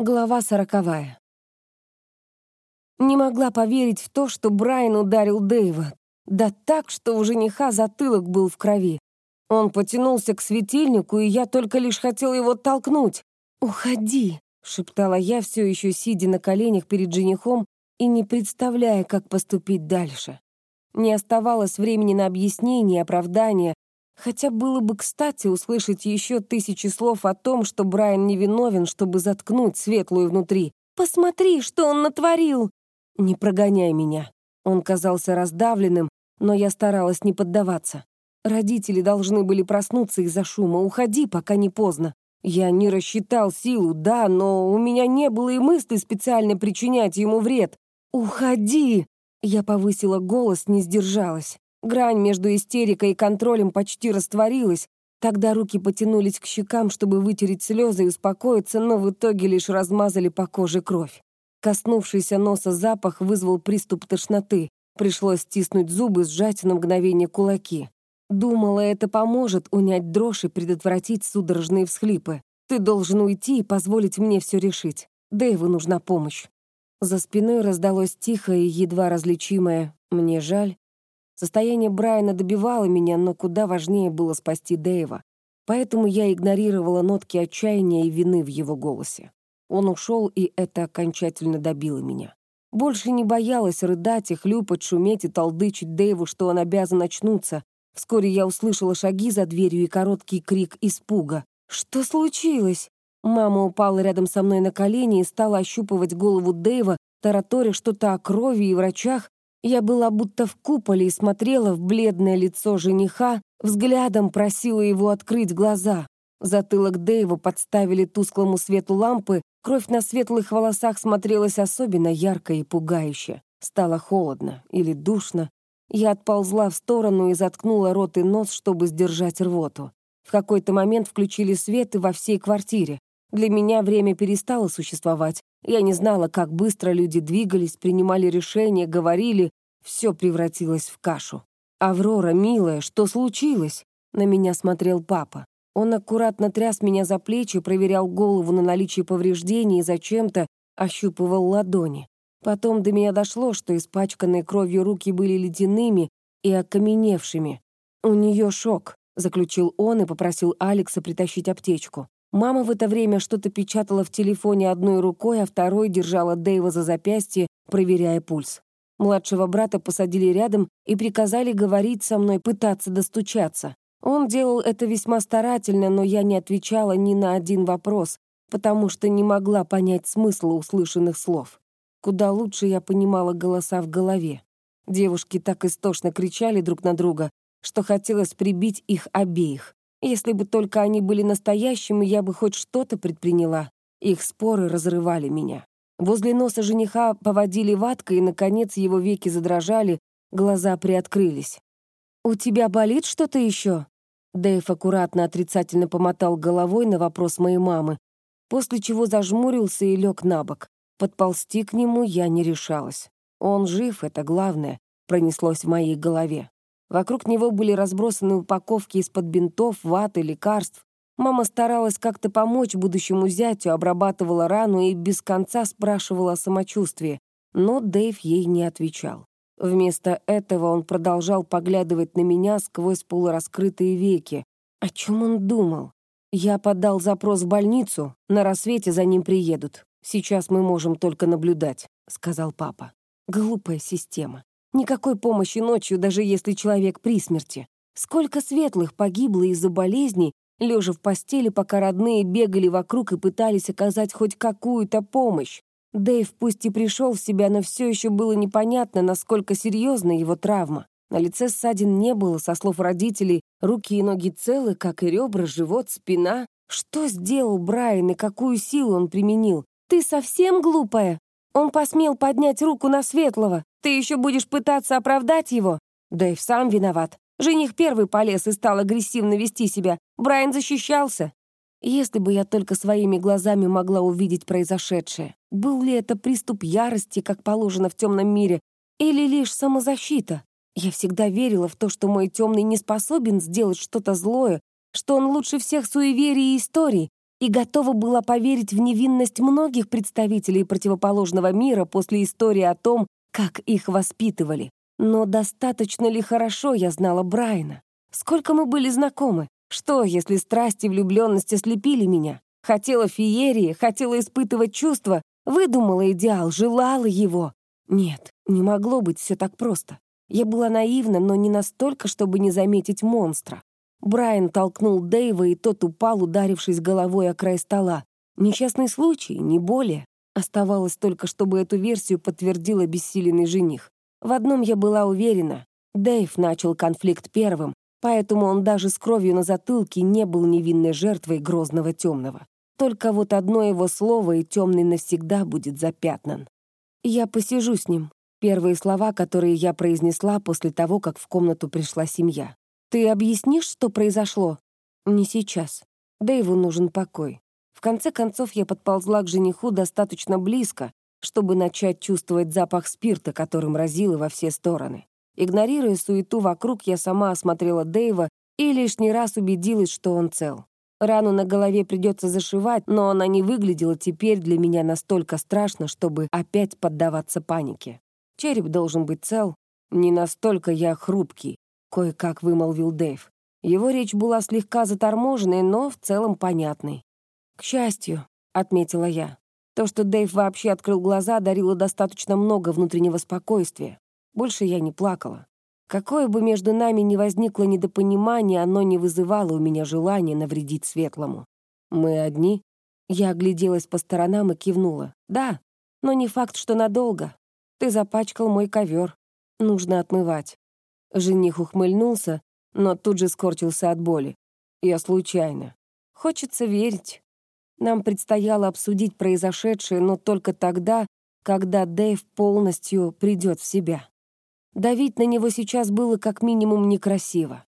Глава сороковая. Не могла поверить в то, что Брайан ударил Дэйва. Да так, что у жениха затылок был в крови. Он потянулся к светильнику, и я только лишь хотела его толкнуть. «Уходи!» — шептала я, все еще сидя на коленях перед женихом и не представляя, как поступить дальше. Не оставалось времени на объяснение и оправдание, Хотя было бы кстати услышать еще тысячи слов о том, что Брайан невиновен, чтобы заткнуть светлую внутри. «Посмотри, что он натворил!» «Не прогоняй меня». Он казался раздавленным, но я старалась не поддаваться. Родители должны были проснуться из-за шума. Уходи, пока не поздно. Я не рассчитал силу, да, но у меня не было и мысли специально причинять ему вред. «Уходи!» Я повысила голос, не сдержалась. Грань между истерикой и контролем почти растворилась. Тогда руки потянулись к щекам, чтобы вытереть слезы и успокоиться, но в итоге лишь размазали по коже кровь. Коснувшийся носа запах вызвал приступ тошноты. Пришлось стиснуть зубы, сжать на мгновение кулаки. Думала, это поможет унять дрожь и предотвратить судорожные всхлипы. Ты должен уйти и позволить мне все решить. Дэйву нужна помощь. За спиной раздалось тихое и едва различимое «мне жаль», Состояние Брайана добивало меня, но куда важнее было спасти Дэйва. Поэтому я игнорировала нотки отчаяния и вины в его голосе. Он ушел, и это окончательно добило меня. Больше не боялась рыдать и хлюпать, шуметь и толдычить Дэйву, что он обязан очнуться. Вскоре я услышала шаги за дверью и короткий крик испуга. «Что случилось?» Мама упала рядом со мной на колени и стала ощупывать голову Дэйва, тараторя что-то о крови и врачах, я была будто в куполе и смотрела в бледное лицо жениха, взглядом просила его открыть глаза. Затылок Дэйва подставили тусклому свету лампы, кровь на светлых волосах смотрелась особенно ярко и пугающе. Стало холодно или душно. Я отползла в сторону и заткнула рот и нос, чтобы сдержать рвоту. В какой-то момент включили свет и во всей квартире. Для меня время перестало существовать. Я не знала, как быстро люди двигались, принимали решения, говорили. Все превратилось в кашу. «Аврора, милая, что случилось?» На меня смотрел папа. Он аккуратно тряс меня за плечи, проверял голову на наличие повреждений и зачем-то ощупывал ладони. Потом до меня дошло, что испачканные кровью руки были ледяными и окаменевшими. «У нее шок», — заключил он и попросил Алекса притащить аптечку. Мама в это время что-то печатала в телефоне одной рукой, а второй держала Дэйва за запястье, проверяя пульс. Младшего брата посадили рядом и приказали говорить со мной, пытаться достучаться. Он делал это весьма старательно, но я не отвечала ни на один вопрос, потому что не могла понять смысла услышанных слов. Куда лучше я понимала голоса в голове. Девушки так истошно кричали друг на друга, что хотелось прибить их обеих. Если бы только они были настоящими, я бы хоть что-то предприняла. Их споры разрывали меня. Возле носа жениха поводили ваткой, и, наконец, его веки задрожали, глаза приоткрылись. «У тебя болит что-то еще?» Дэйв аккуратно отрицательно помотал головой на вопрос моей мамы, после чего зажмурился и лег на бок. Подползти к нему я не решалась. Он жив, это главное, пронеслось в моей голове. Вокруг него были разбросаны упаковки из-под бинтов, ваты, лекарств. Мама старалась как-то помочь будущему зятю, обрабатывала рану и без конца спрашивала о самочувствии, но Дэйв ей не отвечал. Вместо этого он продолжал поглядывать на меня сквозь полураскрытые веки. О чем он думал? Я подал запрос в больницу, на рассвете за ним приедут. Сейчас мы можем только наблюдать, сказал папа. Глупая система. Никакой помощи ночью, даже если человек при смерти. Сколько светлых погибло из-за болезней, лежа в постели, пока родные бегали вокруг и пытались оказать хоть какую-то помощь. Дэйв пусть и пришел в себя, но все еще было непонятно, насколько серьезна его травма. На лице ссадин не было, со слов родителей, руки и ноги целы, как и ребра, живот, спина. Что сделал Брайан и какую силу он применил? «Ты совсем глупая?» Он посмел поднять руку на Светлого. Ты еще будешь пытаться оправдать его? Дэйв сам виноват. Жених первый полез и стал агрессивно вести себя. Брайан защищался. Если бы я только своими глазами могла увидеть произошедшее, был ли это приступ ярости, как положено в темном мире, или лишь самозащита? Я всегда верила в то, что мой темный не способен сделать что-то злое, что он лучше всех суеверий и историй, и готова была поверить в невинность многих представителей противоположного мира после истории о том, как их воспитывали. Но достаточно ли хорошо я знала Брайана? Сколько мы были знакомы? Что, если страсть и влюбленность ослепили меня? Хотела феерии, хотела испытывать чувства, выдумала идеал, желала его. Нет, не могло быть все так просто. Я была наивна, но не настолько, чтобы не заметить монстра. Брайан толкнул Дэйва, и тот упал, ударившись головой о край стола. Несчастный случай, не более. Оставалось только, чтобы эту версию подтвердил обессиленный жених. В одном я была уверена. Дэйв начал конфликт первым, поэтому он даже с кровью на затылке не был невинной жертвой грозного темного. Только вот одно его слово, и темный навсегда будет запятнан. «Я посижу с ним», — первые слова, которые я произнесла после того, как в комнату пришла семья. «Ты объяснишь, что произошло?» «Не сейчас. Дэйву нужен покой». В конце концов, я подползла к жениху достаточно близко, чтобы начать чувствовать запах спирта, которым разило во все стороны. Игнорируя суету вокруг, я сама осмотрела Дэйва и лишний раз убедилась, что он цел. Рану на голове придется зашивать, но она не выглядела теперь для меня настолько страшно, чтобы опять поддаваться панике. Череп должен быть цел. Не настолько я хрупкий, — кое-как вымолвил Дэйв. Его речь была слегка заторможенной, но в целом понятной. «К счастью», — отметила я. То, что Дэйв вообще открыл глаза, дарило достаточно много внутреннего спокойствия. Больше я не плакала. Какое бы между нами ни возникло недопонимание, оно не вызывало у меня желания навредить Светлому. Мы одни. Я огляделась по сторонам и кивнула. Да, но не факт, что надолго. Ты запачкал мой ковер. Нужно отмывать. Жених ухмыльнулся, но тут же скорчился от боли. Я случайно. Хочется верить. Нам предстояло обсудить произошедшее, но только тогда, когда Дэйв полностью придет в себя. Давить на него сейчас было как минимум некрасиво.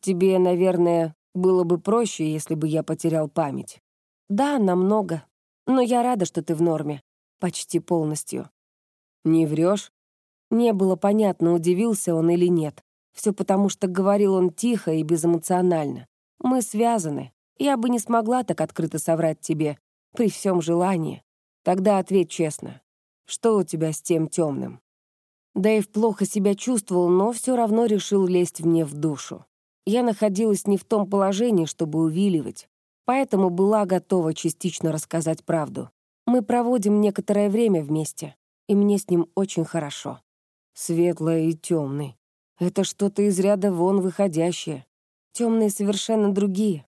Тебе, наверное, было бы проще, если бы я потерял память. Да, намного. Но я рада, что ты в норме. Почти полностью. Не врешь? Не было понятно, удивился он или нет. Все потому, что говорил он тихо и безэмоционально. Мы связаны. Я бы не смогла так открыто соврать тебе, при всем желании. Тогда ответь честно. Что у тебя с тем темным? Дэйв плохо себя чувствовал, но все равно решил лезть мне в душу. Я находилась не в том положении, чтобы увиливать, поэтому была готова частично рассказать правду. Мы проводим некоторое время вместе, и мне с ним очень хорошо. Светлое и темный. Это что-то из ряда вон выходящее. Темные совершенно другие.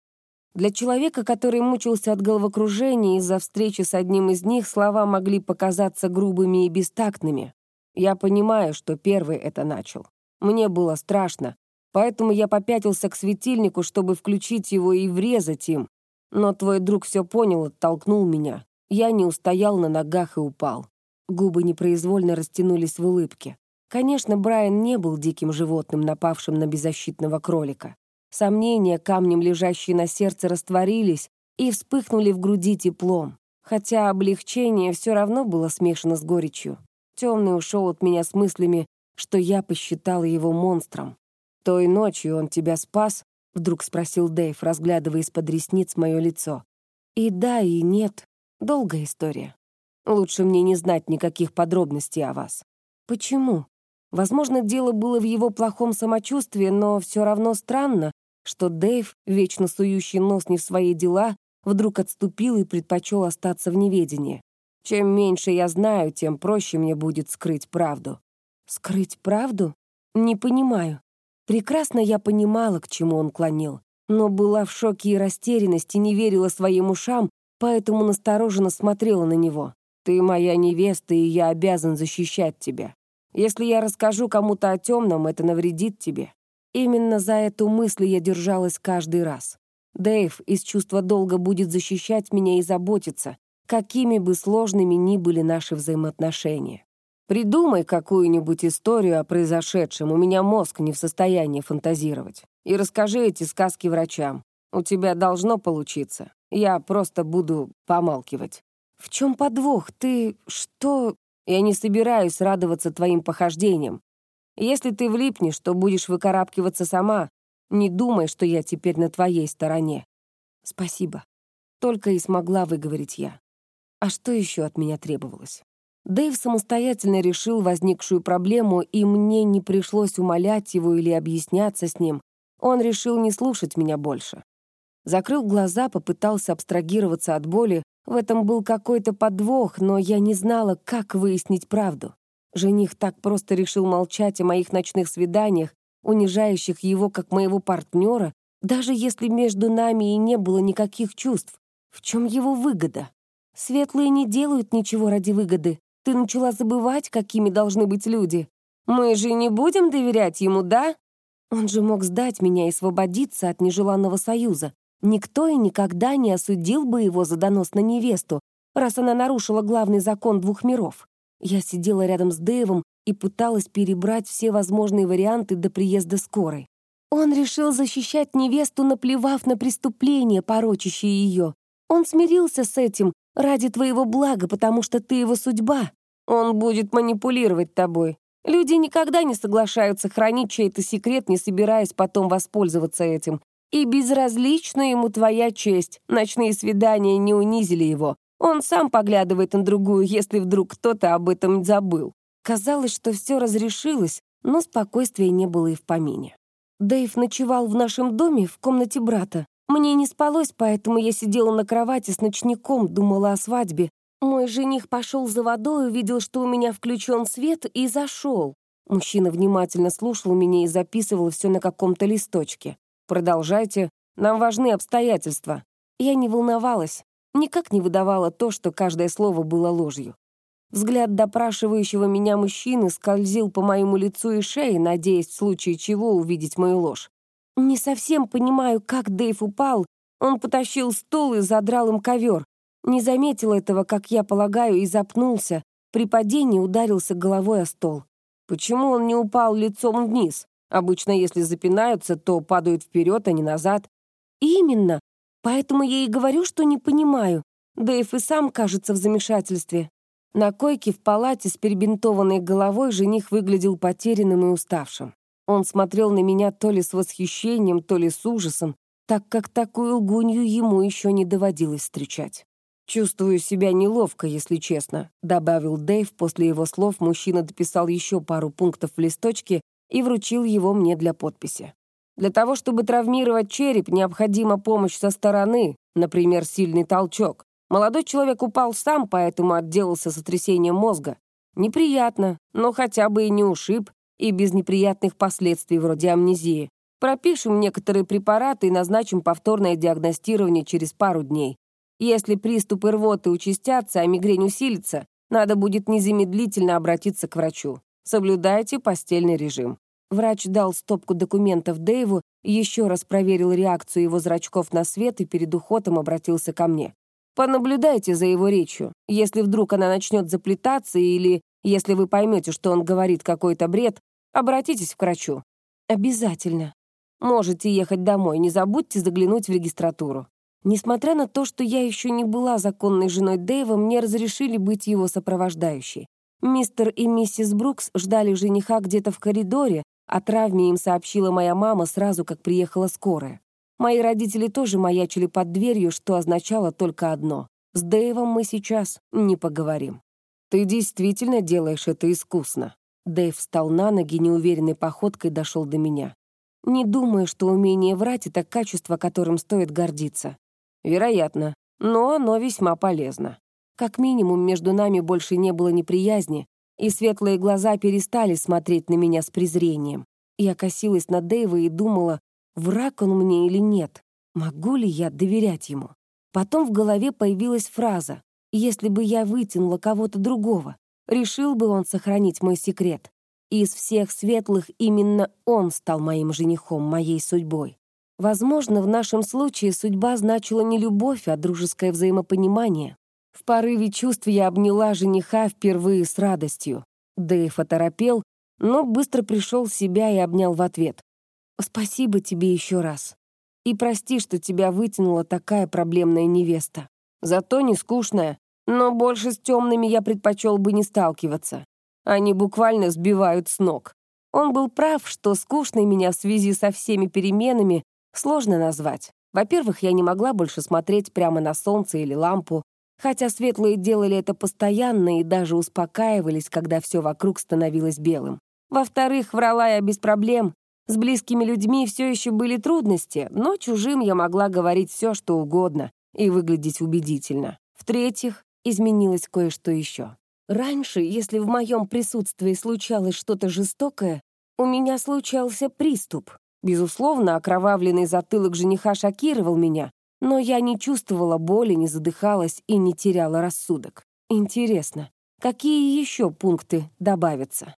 Для человека, который мучился от головокружения из-за встречи с одним из них, слова могли показаться грубыми и бестактными. Я понимаю, что первый это начал. Мне было страшно, поэтому я попятился к светильнику, чтобы включить его и врезать им. Но твой друг все понял, оттолкнул меня. Я не устоял на ногах и упал. Губы непроизвольно растянулись в улыбке. Конечно, Брайан не был диким животным, напавшим на беззащитного кролика. Сомнения, камнем лежащие на сердце, растворились и вспыхнули в груди теплом. Хотя облегчение все равно было смешано с горечью. Темный ушел от меня с мыслями, что я посчитала его монстром. «Той ночью он тебя спас?» — вдруг спросил Дэйв, разглядывая из-под ресниц мое лицо. «И да, и нет. Долгая история. Лучше мне не знать никаких подробностей о вас. Почему?» Возможно, дело было в его плохом самочувствии, но все равно странно, что Дэйв, вечно сующий нос не в свои дела, вдруг отступил и предпочел остаться в неведении. Чем меньше я знаю, тем проще мне будет скрыть правду. Скрыть правду? Не понимаю. Прекрасно я понимала, к чему он клонил, но была в шоке и растерянности, не верила своим ушам, поэтому настороженно смотрела на него. «Ты моя невеста, и я обязан защищать тебя. Если я расскажу кому-то о темном, это навредит тебе. Именно за эту мысль я держалась каждый раз. Дэйв из чувства долга будет защищать меня и заботиться, какими бы сложными ни были наши взаимоотношения. Придумай какую-нибудь историю о произошедшем, у меня мозг не в состоянии фантазировать. И расскажи эти сказки врачам. У тебя должно получиться. Я просто буду помалкивать. В чем подвох? Ты что? Я не собираюсь радоваться твоим похождениям. Если ты влипнешь, то будешь выкарабкиваться сама. Не думай, что я теперь на твоей стороне. Спасибо. только и смогла выговорить я. А что еще от меня требовалось? Дэйв самостоятельно решил возникшую проблему, и мне не пришлось умолять его или объясняться с ним. Он решил не слушать меня больше. Закрыл глаза, попытался абстрагироваться от боли. В этом был какой-то подвох, но я не знала, как выяснить правду. Жених так просто решил молчать о моих ночных свиданиях, унижающих его как моего партнера, даже если между нами и не было никаких чувств. В чем его выгода? Светлые не делают ничего ради выгоды. Ты начала забывать, какими должны быть люди. Мы же не будем доверять ему, да? Он же мог сдать меня и освободиться от нежеланного союза. Никто и никогда не осудил бы его за донос на невесту, раз она нарушила главный закон двух миров. Я сидела рядом с Дэйвом и пыталась перебрать все возможные варианты до приезда скорой. Он решил защищать невесту, наплевав на преступление, порочащее ее. Он смирился с этим ради твоего блага, потому что ты его судьба. Он будет манипулировать тобой. Люди никогда не соглашаются хранить чей-то секрет, не собираясь потом воспользоваться этим. И безразлична ему твоя честь. Ночные свидания не унизили его. Он сам поглядывает на другую, если вдруг кто-то об этом забыл. Казалось, что все разрешилось, но спокойствия не было и в помине. Дэйв ночевал в нашем доме в комнате брата. Мне не спалось, поэтому я сидела на кровати с ночником, думала о свадьбе. Мой жених пошел за водой, увидел, что у меня включен свет, и зашел. Мужчина внимательно слушал меня и записывал все на каком-то листочке. «Продолжайте. Нам важны обстоятельства». Я не волновалась, никак не выдавала то, что каждое слово было ложью. Взгляд допрашивающего меня мужчины скользил по моему лицу и шее, надеясь в случае чего увидеть мою ложь. Не совсем понимаю, как Дэйв упал. Он потащил стул и задрал им ковер. Не заметил этого, как я полагаю, и запнулся. При падении ударился головой о стол. Почему он не упал лицом вниз? Обычно, если запинаются, то падают вперед, а не назад. Именно. Поэтому я и говорю, что не понимаю. Дэйв и сам кажется в замешательстве. На койке в палате с перебинтованной головой жених выглядел потерянным и уставшим. Он смотрел на меня то ли с восхищением, то ли с ужасом, так как такую лгунью ему еще не доводилось встречать. «Чувствую себя неловко, если честно», — добавил Дэйв. После его слов мужчина дописал еще пару пунктов в листочке и вручил его мне для подписи. «Для того, чтобы травмировать череп, необходима помощь со стороны, например, сильный толчок. Молодой человек упал сам, поэтому отделался сотрясением мозга. Неприятно, но хотя бы и не ушиб, и без неприятных последствий вроде амнезии. Пропишем некоторые препараты и назначим повторное диагностирование через пару дней. Если приступы рвоты участятся, а мигрень усилится, надо будет незамедлительно обратиться к врачу. Соблюдайте постельный режим. Врач дал стопку документов Дэйву, еще раз проверил реакцию его зрачков на свет и перед уходом обратился ко мне. Понаблюдайте за его речью. Если вдруг она начнет заплетаться или если вы поймете, что он говорит какой-то бред, обратитесь к врачу. Обязательно. Можете ехать домой, не забудьте заглянуть в регистратуру. Несмотря на то, что я еще не была законной женой Дэйва, мне разрешили быть его сопровождающей. Мистер и миссис Брукс ждали жениха где-то в коридоре, о травме им сообщила моя мама сразу, как приехала скорая. Мои родители тоже маячили под дверью, что означало только одно. С Дэйвом мы сейчас не поговорим. «Ты действительно делаешь это искусно». Дэйв встал на ноги, неуверенной походкой дошел до меня. «Не думаю, что умение врать — это качество, которым стоит гордиться». «Вероятно, но оно весьма полезно. Как минимум, между нами больше не было неприязни, и светлые глаза перестали смотреть на меня с презрением. Я косилась на Дэйва и думала, враг он мне или нет, могу ли я доверять ему. Потом в голове появилась фраза если бы я вытянула кого-то другого, решил бы он сохранить мой секрет. Из всех светлых именно он стал моим женихом, моей судьбой. Возможно, в нашем случае судьба значила не любовь, а дружеское взаимопонимание. В порыве чувств я обняла жениха впервые с радостью. Дэйв оторопел, но быстро пришел в себя и обнял в ответ. «Спасибо тебе еще раз. И прости, что тебя вытянула такая проблемная невеста. Зато не скучная. Но больше с темными я предпочел бы не сталкиваться. Они буквально сбивают с ног. Он был прав, что скучной меня в связи со всеми переменами сложно назвать. Во-первых, я не могла больше смотреть прямо на солнце или лампу, хотя светлые делали это постоянно и даже успокаивались, когда все вокруг становилось белым. Во-вторых, врала я без проблем. С близкими людьми все еще были трудности, но чужим я могла говорить все, что угодно, и выглядеть убедительно. В-третьих, изменилось кое-что еще. Раньше, если в моем присутствии случалось что-то жестокое, у меня случался приступ. Безусловно, окровавленный затылок жениха шокировал меня, но я не чувствовала боли, не задыхалась и не теряла рассудок. Интересно, какие еще пункты добавятся?